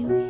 you.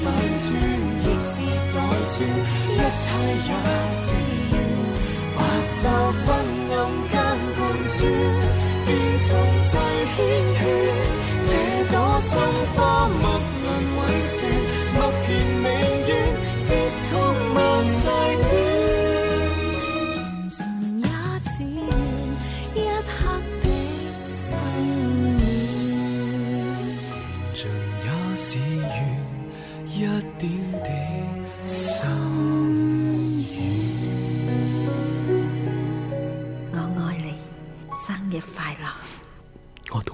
反转亦是倒转，一切也是缘。白昼昏暗间半转，便从际牵牵。这朵心花莫沦为雪，莫甜。